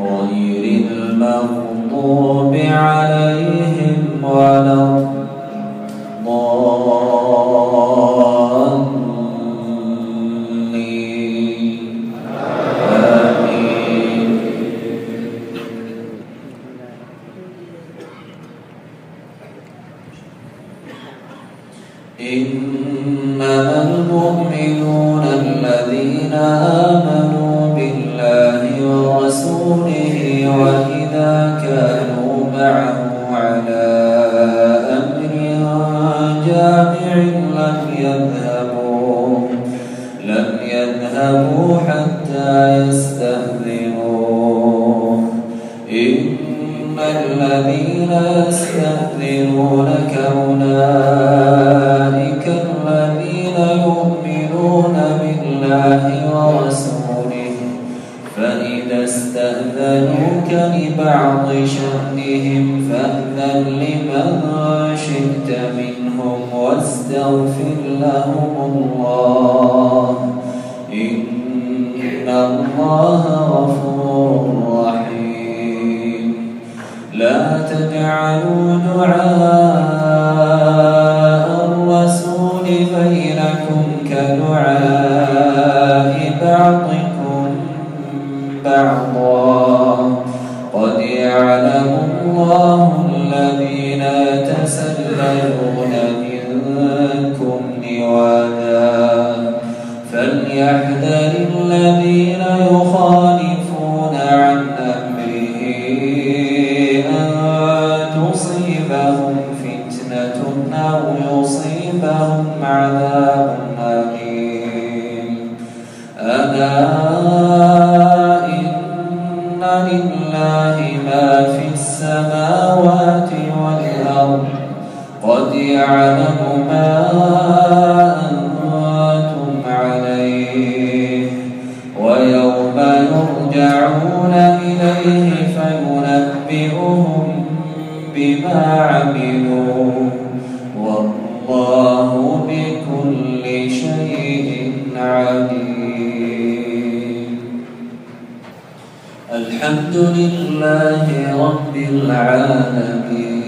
غير المغضوب عليهم ولا الضالين إنما المؤمنون الذين آمنوا لم يذهبوا لم يذهبوا حتى يستأذنوه إن الذين يستأذنونك أولئك الذين يؤمنون بالله ورسوله فإذا استأذنوك لبعض لمن شئت منهم واستغفر لهم الله. إن الله غفور رحيم. لا تجعلوا دعاء الرسول بينكم كدعاء بعضكم بعضا. يعلم الله الذين يتسللون منكم لواذا فليحذر الذين يخالفون عن أمره أن تصيبهم فتنة أو يصيبهم عذاب. يعلم ما أنتم عليه ويوم يرجعون إليه فينبئهم بما عملوا والله بكل شيء عليم. الحمد لله رب العالمين.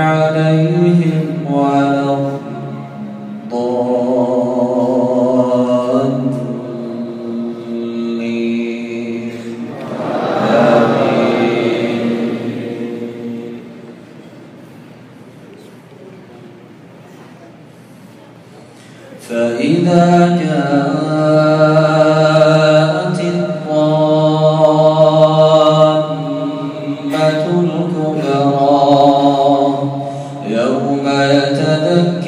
عليهم ولا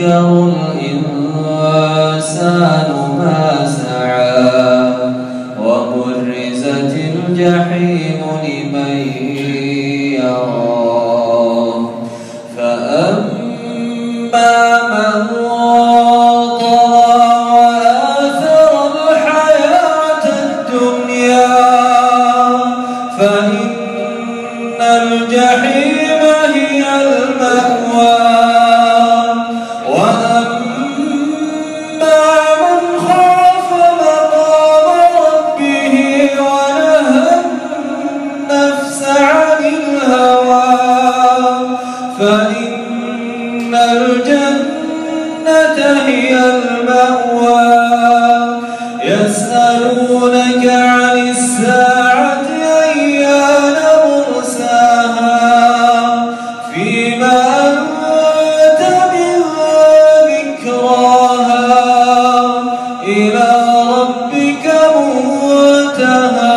يتذكر الإنسان الجنة هي المأوى. يسألونك عن الساعة أيان مرساها؟ فيما أنت من ذكراها إلى ربك موتها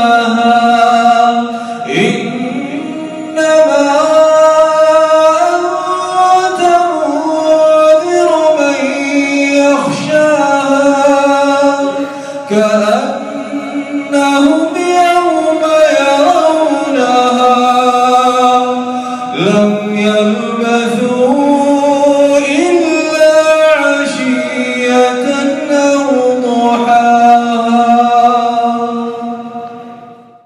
يلبثون